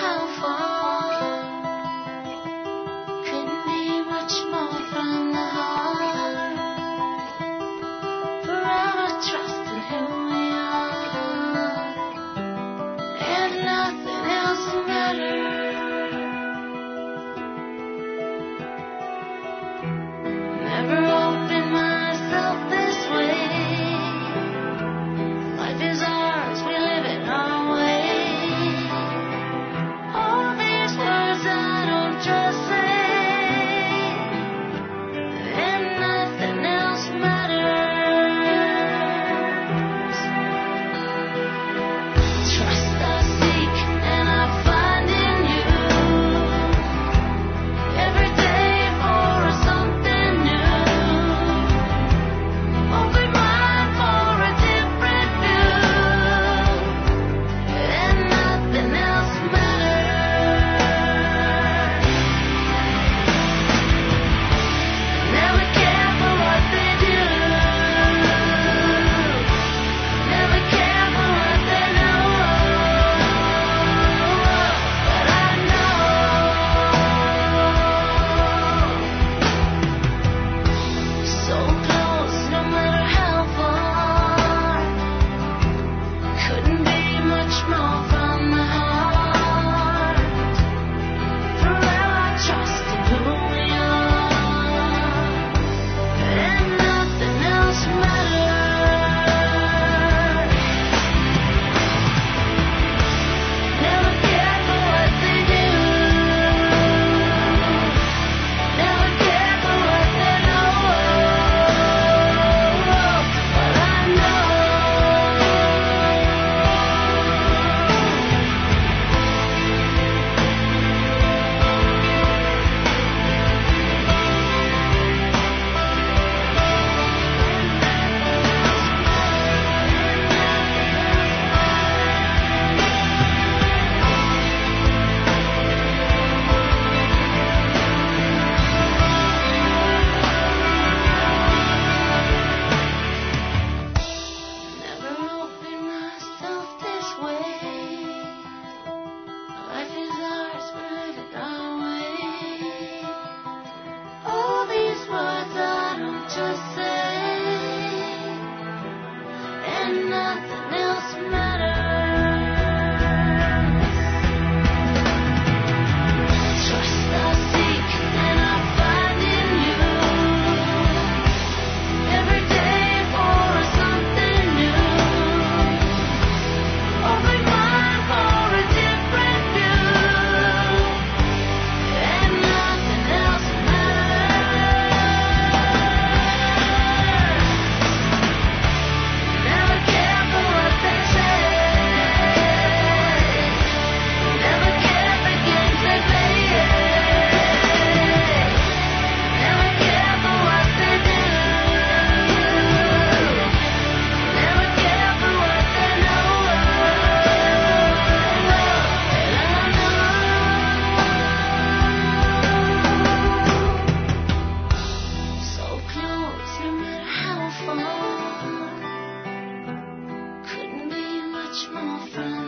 好风。much, my.